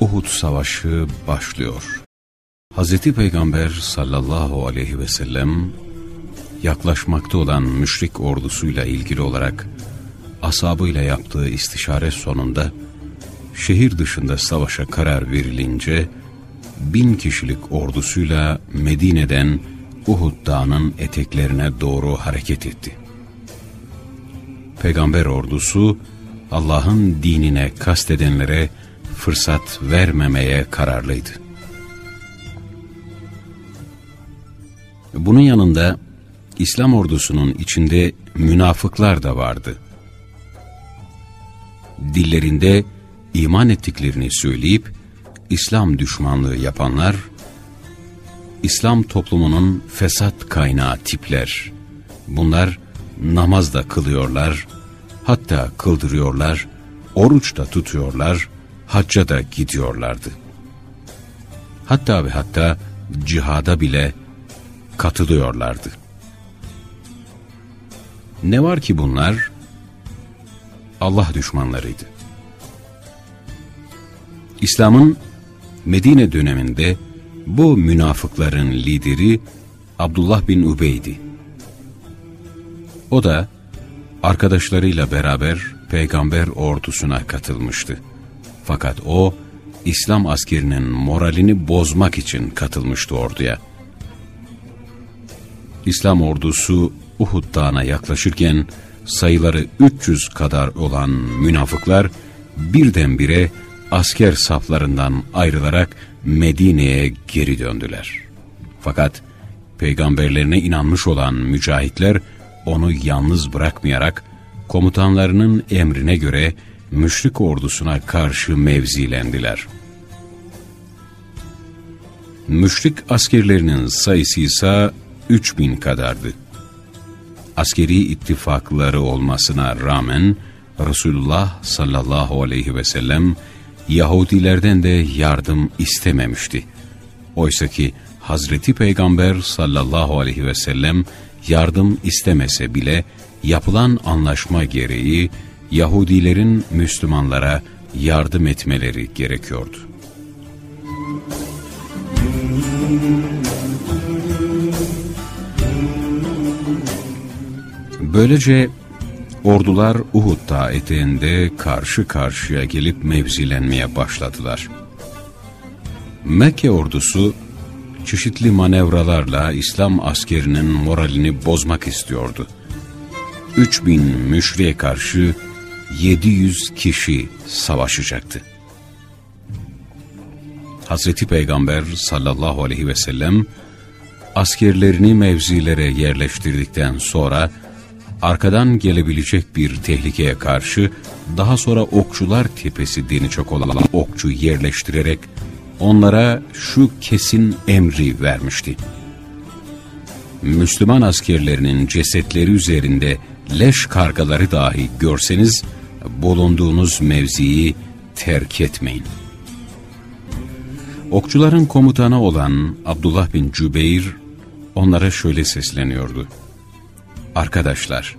Uhud Savaşı başlıyor. Hz. Peygamber sallallahu aleyhi ve sellem yaklaşmakta olan müşrik ordusuyla ilgili olarak asabıyla yaptığı istişare sonunda şehir dışında savaşa karar verilince bin kişilik ordusuyla Medine'den Uhud Dağı'nın eteklerine doğru hareket etti. Peygamber ordusu Allah'ın dinine kastedenlere fırsat vermemeye kararlıydı. Bunun yanında İslam ordusunun içinde münafıklar da vardı. Dillerinde iman ettiklerini söyleyip İslam düşmanlığı yapanlar, İslam toplumunun fesat kaynağı tipler. Bunlar namaz da kılıyorlar, hatta kıldırıyorlar, oruç da tutuyorlar, hacca da gidiyorlardı. Hatta ve hatta cihada bile katılıyorlardı. Ne var ki bunlar Allah düşmanlarıydı. İslam'ın Medine döneminde bu münafıkların lideri Abdullah bin Ubey'di. O da arkadaşlarıyla beraber peygamber ordusuna katılmıştı. Fakat o İslam askerinin moralini bozmak için katılmıştı orduya. İslam ordusu Uhud dağına yaklaşırken sayıları 300 kadar olan münafıklar birdenbire asker saflarından ayrılarak Medine'ye geri döndüler. Fakat peygamberlerine inanmış olan mücahitler onu yalnız bırakmayarak komutanlarının emrine göre müşrik ordusuna karşı mevzilendiler. Müşrik askerlerinin sayısı ise 3000 kadardı. Askeri ittifakları olmasına rağmen Resulullah sallallahu aleyhi ve sellem Yahudilerden de yardım istememişti. Oysa ki Hazreti Peygamber sallallahu aleyhi ve sellem yardım istemese bile yapılan anlaşma gereği Yahudilerin Müslümanlara yardım etmeleri gerekiyordu. Böylece ordular Uhud Dağı eteğinde karşı karşıya gelip mevzilenmeye başladılar. Mekke ordusu çeşitli manevralarla İslam askerinin moralini bozmak istiyordu. 3000 müşriye karşı 700 kişi savaşacaktı. Hazreti Peygamber sallallahu aleyhi ve sellem askerlerini mevzilere yerleştirdikten sonra arkadan gelebilecek bir tehlikeye karşı daha sonra okçular tepesi denecek olan okçu yerleştirerek onlara şu kesin emri vermişti. Müslüman askerlerinin cesetleri üzerinde leş kargaları dahi görseniz bulunduğunuz mevziyi terk etmeyin. Okçuların komutanı olan Abdullah bin Cübeyr onlara şöyle sesleniyordu. Arkadaşlar,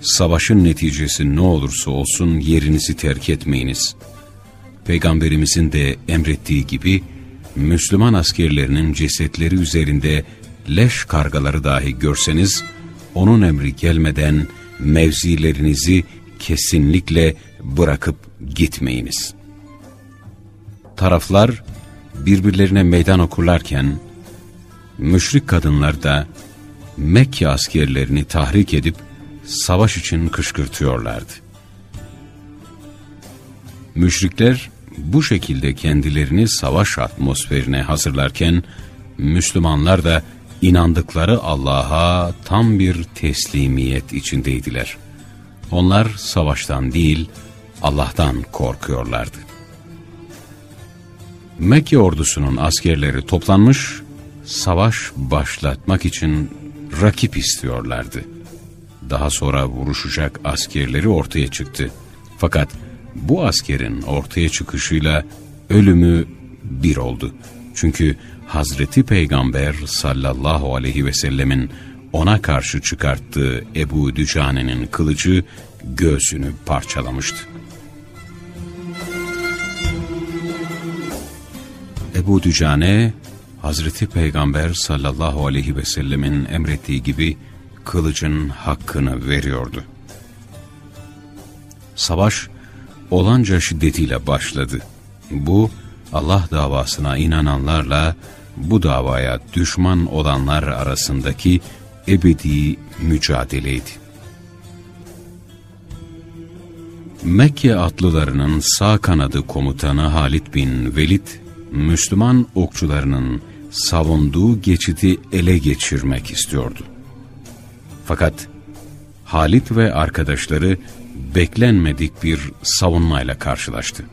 savaşın neticesi ne olursa olsun yerinizi terk etmeyiniz. Peygamberimizin de emrettiği gibi Müslüman askerlerinin cesetleri üzerinde leş kargaları dahi görseniz, onun emri gelmeden mevzilerinizi kesinlikle bırakıp gitmeyiniz. Taraflar birbirlerine meydan okurlarken, müşrik kadınlar da Mekke askerlerini tahrik edip savaş için kışkırtıyorlardı. Müşrikler bu şekilde kendilerini savaş atmosferine hazırlarken, Müslümanlar da inandıkları Allah'a tam bir teslimiyet içindeydiler. Onlar savaştan değil, Allah'tan korkuyorlardı. Mekke ordusunun askerleri toplanmış, savaş başlatmak için rakip istiyorlardı. Daha sonra vuruşacak askerleri ortaya çıktı. Fakat bu askerin ortaya çıkışıyla ölümü bir oldu. Çünkü Hazreti Peygamber sallallahu aleyhi ve sellemin ona karşı çıkarttığı Ebu Dücane'nin kılıcı göğsünü parçalamıştı. Ebu Dücane, Hazreti Peygamber sallallahu aleyhi ve sellemin emrettiği gibi kılıcın hakkını veriyordu. Savaş olanca şiddetiyle başladı. Bu Allah davasına inananlarla bu davaya düşman olanlar arasındaki ebedi mücadeleydi. Mekke atlılarının sağ kanadı komutanı Halid bin Velid, Müslüman okçularının savunduğu geçidi ele geçirmek istiyordu. Fakat Halit ve arkadaşları beklenmedik bir savunmayla karşılaştı.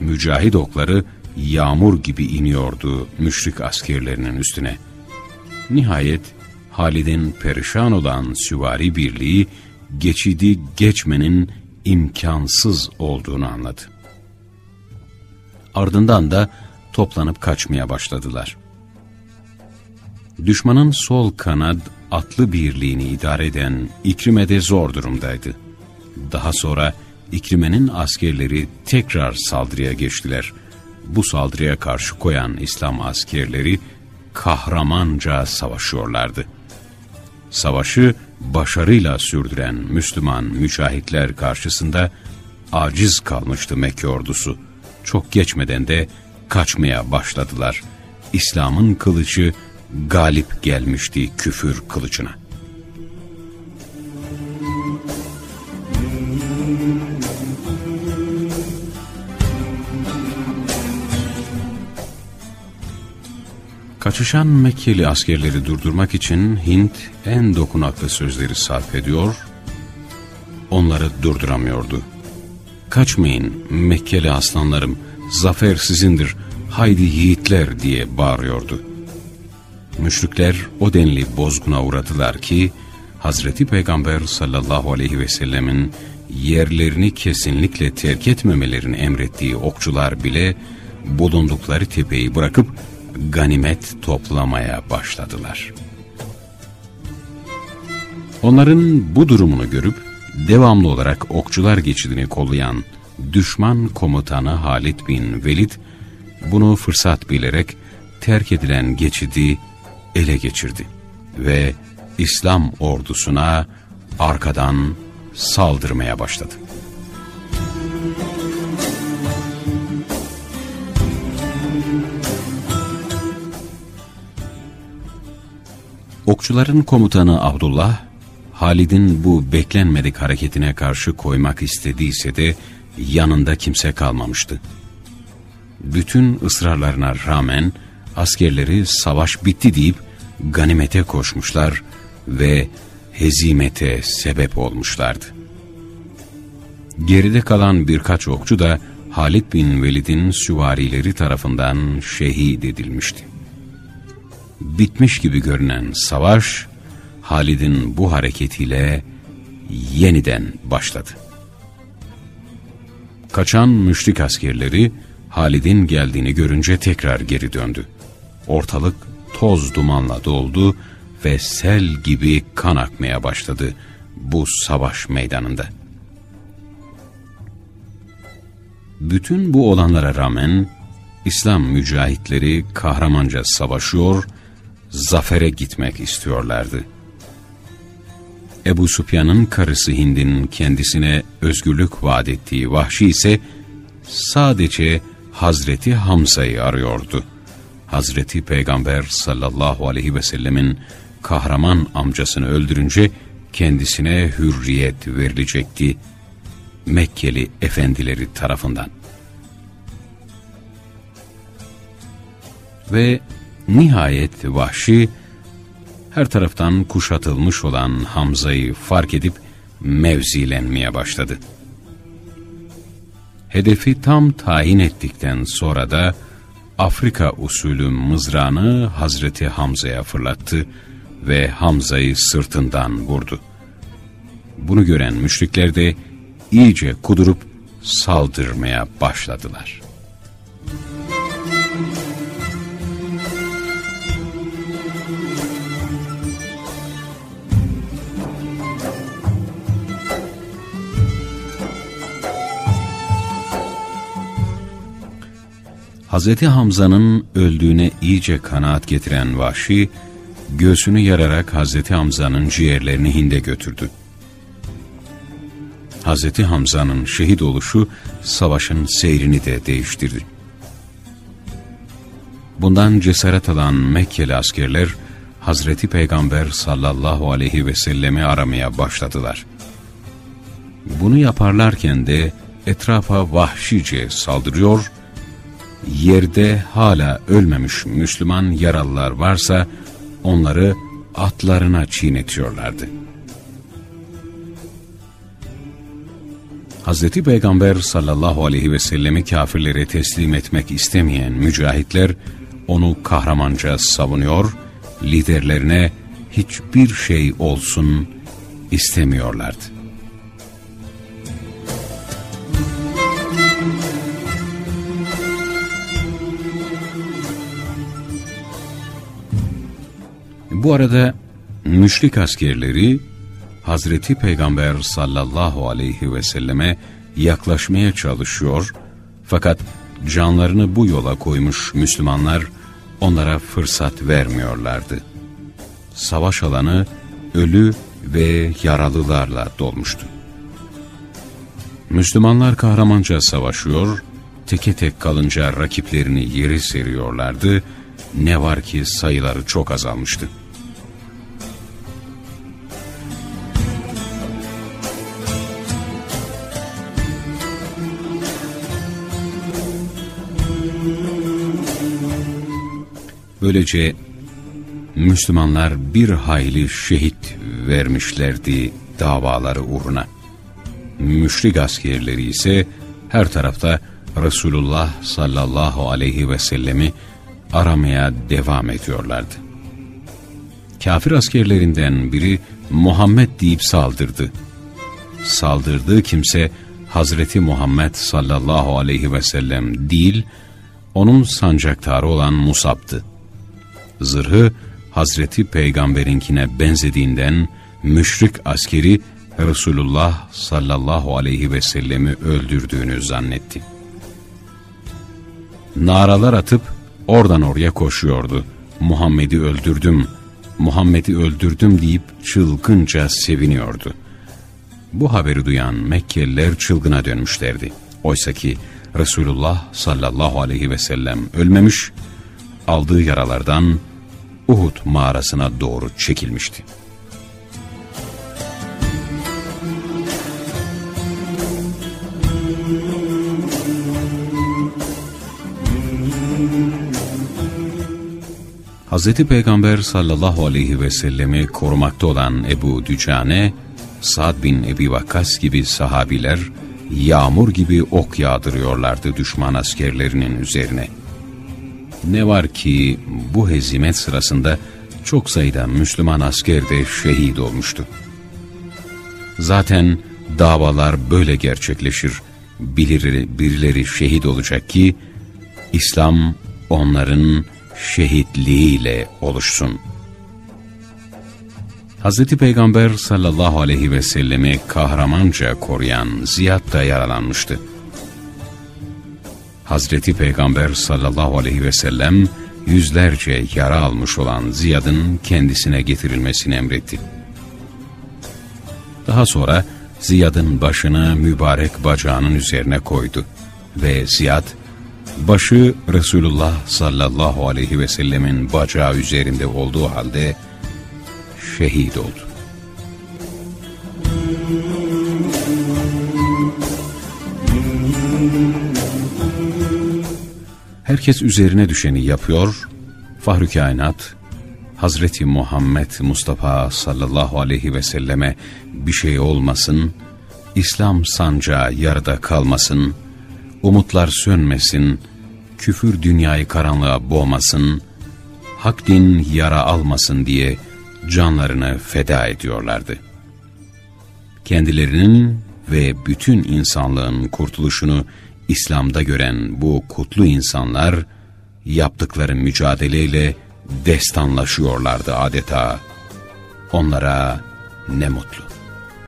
Mücahid okları yağmur gibi iniyordu müşrik askerlerinin üstüne. Nihayet Halid'in perişan olan süvari birliği geçidi geçmenin imkansız olduğunu anladı. Ardından da toplanıp kaçmaya başladılar. Düşmanın sol kanad atlı birliğini idare eden İkrime de zor durumdaydı. Daha sonra İkrime'nin askerleri tekrar saldırıya geçtiler. Bu saldırıya karşı koyan İslam askerleri kahramanca savaşıyorlardı. Savaşı başarıyla sürdüren Müslüman mücahitler karşısında aciz kalmıştı Mekke ordusu. Çok geçmeden de kaçmaya başladılar. İslam'ın kılıcı galip gelmişti küfür kılıcına. Kaçışan Mekkeli askerleri durdurmak için Hint en dokunaklı sözleri sarf ediyor, onları durduramıyordu. Kaçmayın Mekkeli aslanlarım, zafer sizindir, haydi yiğitler diye bağırıyordu. Müşrikler o denli bozguna uğradılar ki, Hazreti Peygamber sallallahu aleyhi ve sellemin yerlerini kesinlikle terk etmemelerini emrettiği okçular bile bulundukları tepeyi bırakıp ganimet toplamaya başladılar. Onların bu durumunu görüp devamlı olarak okçular geçidini kollayan düşman komutanı Halid bin Velid bunu fırsat bilerek terk edilen geçidi ele geçirdi ve İslam ordusuna arkadan saldırmaya başladı. Okçuların komutanı Abdullah, Halid'in bu beklenmedik hareketine karşı koymak istediyse de yanında kimse kalmamıştı. Bütün ısrarlarına rağmen askerleri savaş bitti deyip ganimete koşmuşlar ve hezimete sebep olmuşlardı. Geride kalan birkaç okçu da Halid bin Velid'in süvarileri tarafından şehit edilmişti bitmiş gibi görünen savaş, Halid'in bu hareketiyle yeniden başladı. Kaçan müşrik askerleri Halid'in geldiğini görünce tekrar geri döndü. Ortalık toz dumanla doldu ve sel gibi kan akmaya başladı bu savaş meydanında. Bütün bu olanlara rağmen İslam mücahitleri kahramanca savaşıyor zafere gitmek istiyorlardı. Ebu Sufyan'ın karısı Hind'in kendisine özgürlük vaat ettiği Vahşi ise sadece Hazreti Hamza'yı arıyordu. Hazreti Peygamber sallallahu aleyhi ve sellemin kahraman amcasını öldürünce kendisine hürriyet verilecekti Mekkeli efendileri tarafından. Ve Nihayet vahşi her taraftan kuşatılmış olan Hamza'yı fark edip mevzilenmeye başladı. Hedefi tam tayin ettikten sonra da Afrika usulü mızrağını Hazreti Hamza'ya fırlattı ve Hamza'yı sırtından vurdu. Bunu gören müşrikler de iyice kudurup saldırmaya başladılar. Hz. Hamza'nın öldüğüne iyice kanaat getiren Vahşi, göğsünü yararak Hz. Hamza'nın ciğerlerini Hind'e götürdü. Hz. Hamza'nın şehit oluşu savaşın seyrini de değiştirdi. Bundan cesaret alan Mekkeli askerler Hazreti Peygamber sallallahu aleyhi ve sellemi aramaya başladılar. Bunu yaparlarken de etrafa vahşice saldırıyor, yerde hala ölmemiş Müslüman yaralılar varsa onları atlarına çiğnetiyorlardı. Hz. Peygamber sallallahu aleyhi ve sellemi kafirlere teslim etmek istemeyen mücahitler onu kahramanca savunuyor, liderlerine hiçbir şey olsun istemiyorlardı. Bu arada müşrik askerleri Hazreti Peygamber sallallahu aleyhi ve selleme yaklaşmaya çalışıyor fakat canlarını bu yola koymuş Müslümanlar onlara fırsat vermiyorlardı. Savaş alanı ölü ve yaralılarla dolmuştu. Müslümanlar kahramanca savaşıyor, teke tek kalınca rakiplerini yeri seriyorlardı, ne var ki sayıları çok azalmıştı. Böylece Müslümanlar bir hayli şehit vermişlerdi davaları uğruna. Müşrik askerleri ise her tarafta Resulullah sallallahu aleyhi ve sellemi aramaya devam ediyorlardı. Kafir askerlerinden biri Muhammed deyip saldırdı. Saldırdığı kimse Hazreti Muhammed sallallahu aleyhi ve sellem değil, onun sancaktarı olan Musab'dı. Zırhı Hazreti Peygamber'inkine benzediğinden müşrik askeri Resulullah sallallahu aleyhi ve sellemi öldürdüğünü zannetti. Naralar atıp oradan oraya koşuyordu. Muhammed'i öldürdüm, Muhammed'i öldürdüm deyip çılgınca seviniyordu. Bu haberi duyan Mekkeliler çılgına dönmüşlerdi. Oysa ki Resulullah sallallahu aleyhi ve sellem ölmemiş, aldığı yaralardan Uhud mağarasına doğru çekilmişti. Hz. Peygamber sallallahu aleyhi ve sellemi korumakta olan Ebu Dücane, Sa'd bin Ebi Vakkas gibi sahabiler yağmur gibi ok yağdırıyorlardı düşman askerlerinin üzerine. Ne var ki bu hezimet sırasında çok sayıda Müslüman asker de şehit olmuştu. Zaten davalar böyle gerçekleşir. Birileri, birileri şehit olacak ki İslam onların şehitliğiyle oluşsun. Hz. Peygamber sallallahu aleyhi ve sellemi kahramanca koruyan Ziyad da yaralanmıştı. Hazreti Peygamber sallallahu aleyhi ve sellem yüzlerce yara almış olan Ziyad'ın kendisine getirilmesini emretti. Daha sonra Ziyad'ın başını mübarek bacağının üzerine koydu ve Ziyad, başı Resulullah sallallahu aleyhi ve sellemin bacağı üzerinde olduğu halde şehit oldu. Herkes üzerine düşeni yapıyor, Fahri Kainat, Hazreti Muhammed Mustafa sallallahu aleyhi ve selleme bir şey olmasın, İslam sancağı yarıda kalmasın, umutlar sönmesin, küfür dünyayı karanlığa boğmasın, hak din yara almasın diye canlarını feda ediyorlardı. Kendilerinin ve bütün insanlığın kurtuluşunu İslam'da gören bu kutlu insanlar yaptıkları mücadeleyle destanlaşıyorlardı adeta. Onlara ne mutlu.